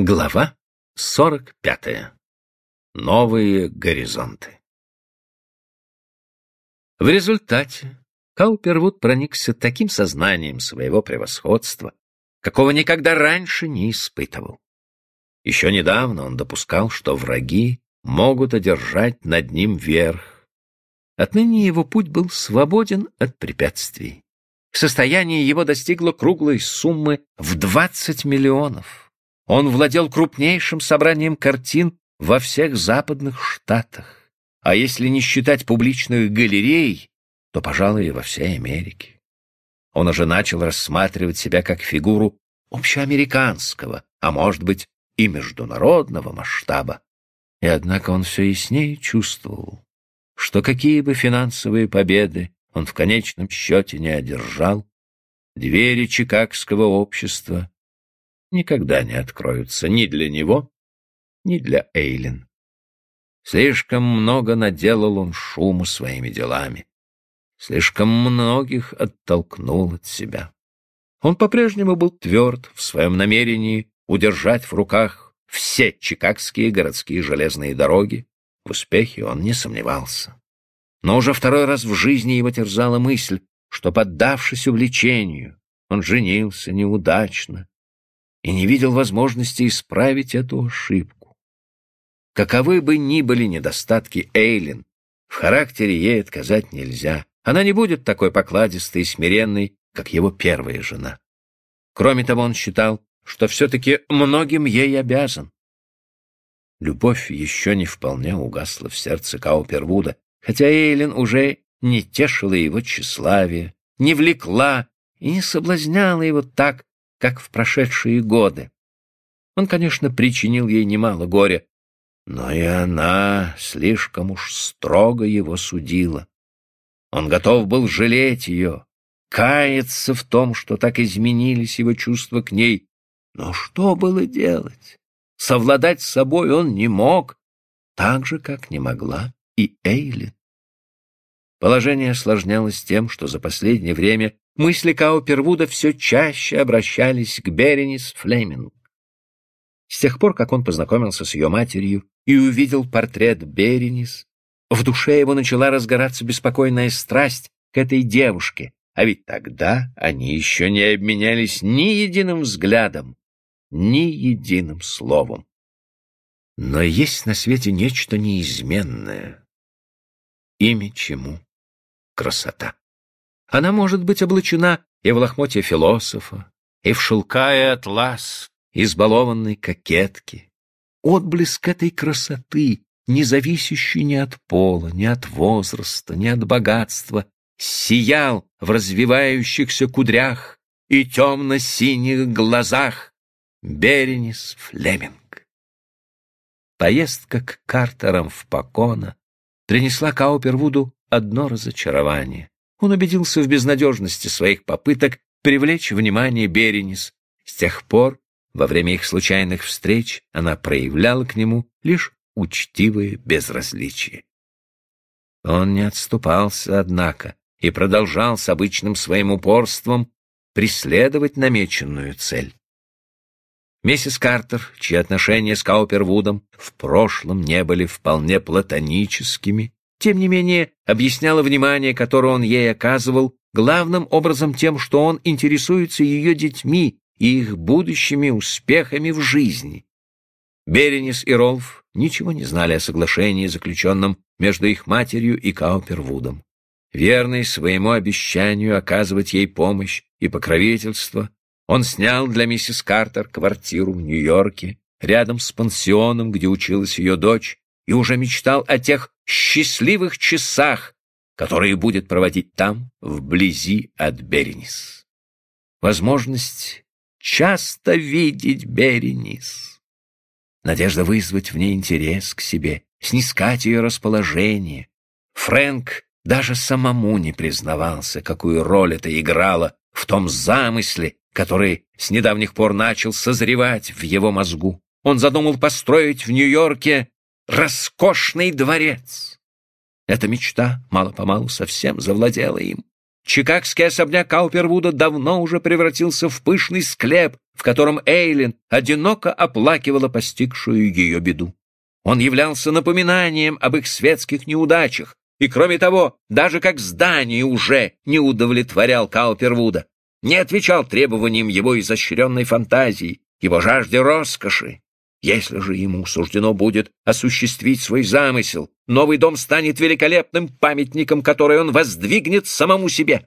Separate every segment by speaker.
Speaker 1: Глава 45. Новые горизонты. В результате Каупервуд проникся таким сознанием своего превосходства, какого никогда раньше не испытывал. Еще недавно он допускал, что враги могут одержать над ним верх. Отныне его путь был свободен от препятствий. Состояние его достигло круглой суммы в 20 миллионов. Он владел крупнейшим собранием картин во всех западных штатах, а если не считать публичных галерей, то, пожалуй, и во всей Америке. Он уже начал рассматривать себя как фигуру общеамериканского, а может быть и международного масштаба. И однако он все яснее чувствовал, что какие бы финансовые победы он в конечном счете не одержал, двери Чикагского общества никогда не откроются ни для него, ни для Эйлин. Слишком много наделал он шума своими делами. Слишком многих оттолкнул от себя. Он по-прежнему был тверд в своем намерении удержать в руках все чикагские городские железные дороги. В успехе он не сомневался. Но уже второй раз в жизни его терзала мысль, что, поддавшись увлечению, он женился неудачно и не видел возможности исправить эту ошибку. Каковы бы ни были недостатки Эйлин, в характере ей отказать нельзя. Она не будет такой покладистой и смиренной, как его первая жена. Кроме того, он считал, что все-таки многим ей обязан. Любовь еще не вполне угасла в сердце Каупервуда, хотя Эйлин уже не тешила его тщеславие, не влекла и не соблазняла его так, как в прошедшие годы. Он, конечно, причинил ей немало горя, но и она слишком уж строго его судила. Он готов был жалеть ее, каяться в том, что так изменились его чувства к ней. Но что было делать? Совладать с собой он не мог, так же, как не могла и Эйлин. Положение осложнялось тем, что за последнее время мысли Каупервуда все чаще обращались к Беренис Флеминг. С тех пор, как он познакомился с ее матерью и увидел портрет Беренис, в душе его начала разгораться беспокойная страсть к этой девушке, а ведь тогда они еще не обменялись ни единым взглядом, ни единым словом. Но есть на свете нечто неизменное, имя чему — красота. Она может быть облачена и в лохмотье философа, и в шелка и атлас, избалованной кокетки. Отблеск этой красоты, не зависящий ни от пола, ни от возраста, ни от богатства, сиял в развивающихся кудрях и темно-синих глазах Беренис Флеминг. Поездка к Картерам в Покона принесла Каупервуду одно разочарование. Он убедился в безнадежности своих попыток привлечь внимание Беренис. С тех пор, во время их случайных встреч, она проявляла к нему лишь учтивое безразличие. Он не отступался, однако, и продолжал с обычным своим упорством преследовать намеченную цель. Миссис Картер, чьи отношения с Каупервудом в прошлом не были вполне платоническими, тем не менее объясняла внимание, которое он ей оказывал, главным образом тем, что он интересуется ее детьми и их будущими успехами в жизни. Беренис и Ролф ничего не знали о соглашении, заключенном между их матерью и Каупервудом. Верный своему обещанию оказывать ей помощь и покровительство, он снял для миссис Картер квартиру в Нью-Йорке, рядом с пансионом, где училась ее дочь, и уже мечтал о тех счастливых часах, которые будет проводить там, вблизи от Беренис. Возможность часто видеть Беренис. Надежда вызвать в ней интерес к себе, снискать ее расположение. Фрэнк даже самому не признавался, какую роль это играло в том замысле, который с недавних пор начал созревать в его мозгу. Он задумал построить в Нью-Йорке роскошный дворец. Эта мечта мало-помалу совсем завладела им. Чикагский особняк Каупервуда давно уже превратился в пышный склеп, в котором Эйлин одиноко оплакивала постигшую ее беду. Он являлся напоминанием об их светских неудачах, и, кроме того, даже как здание уже не удовлетворял Каупервуда, не отвечал требованиям его изощренной фантазии, его жажде роскоши. Если же ему суждено будет осуществить свой замысел, новый дом станет великолепным памятником, который он воздвигнет самому себе.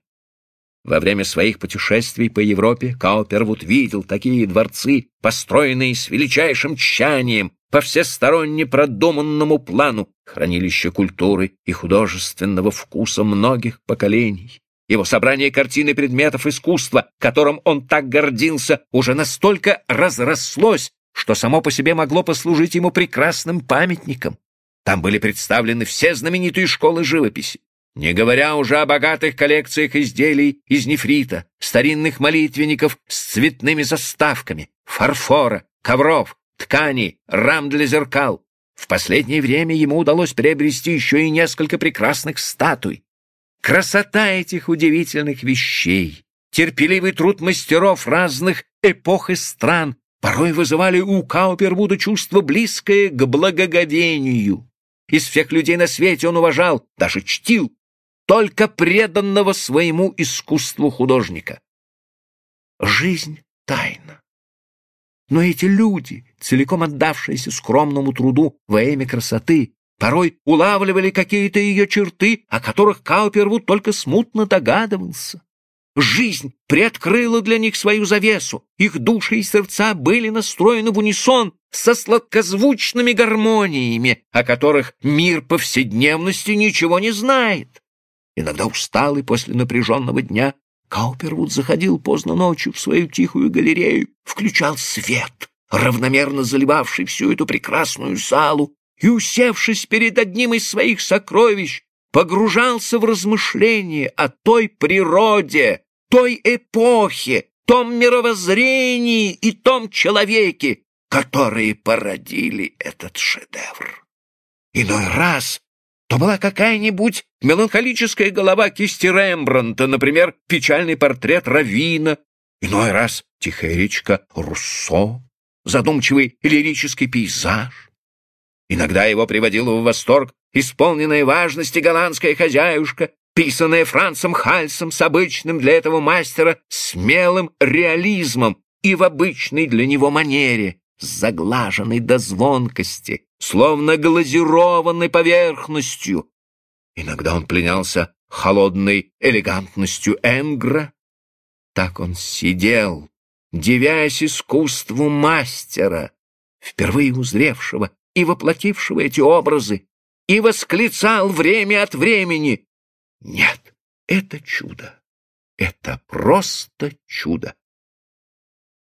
Speaker 1: Во время своих путешествий по Европе Каупервуд видел такие дворцы, построенные с величайшим тщанием, по всесторонне продуманному плану, хранилище культуры и художественного вкуса многих поколений. Его собрание картин и предметов искусства, которым он так гордился, уже настолько разрослось, что само по себе могло послужить ему прекрасным памятником. Там были представлены все знаменитые школы живописи, не говоря уже о богатых коллекциях изделий из нефрита, старинных молитвенников с цветными заставками, фарфора, ковров, тканей, рам для зеркал. В последнее время ему удалось приобрести еще и несколько прекрасных статуй. Красота этих удивительных вещей, терпеливый труд мастеров разных эпох и стран порой вызывали у Каупервуда чувство близкое к благоговению. Из всех людей на свете он уважал, даже чтил, только преданного своему искусству художника. Жизнь — тайна. Но эти люди, целиком отдавшиеся скромному труду во имя красоты, порой улавливали какие-то ее черты, о которых Каупервуд только смутно догадывался. Жизнь приоткрыла для них свою завесу, их души и сердца были настроены в унисон со сладкозвучными гармониями, о которых мир повседневности ничего не знает. Иногда усталый после напряженного дня, Каупервуд заходил поздно ночью в свою тихую галерею, включал свет, равномерно заливавший всю эту прекрасную залу, и, усевшись перед одним из своих сокровищ, погружался в размышления о той природе, той эпохе, том мировоззрении и том человеке, которые породили этот шедевр. Иной раз то была какая-нибудь меланхолическая голова кисти Рембранта, например, печальный портрет Равина, иной раз тихая речка Руссо, задумчивый лирический пейзаж. Иногда его приводила в восторг исполненная важности голландская хозяюшка, писанная Францем Хальсом с обычным для этого мастера смелым реализмом и в обычной для него манере, заглаженной до звонкости, словно глазированной поверхностью. Иногда он пленялся холодной элегантностью Энгра. Так он сидел, девясь искусству мастера, впервые узревшего и воплотившего эти образы, и восклицал время от времени. Нет, это чудо, это просто чудо.